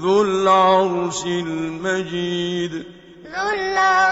ذو العرش المجيد. ذو العرش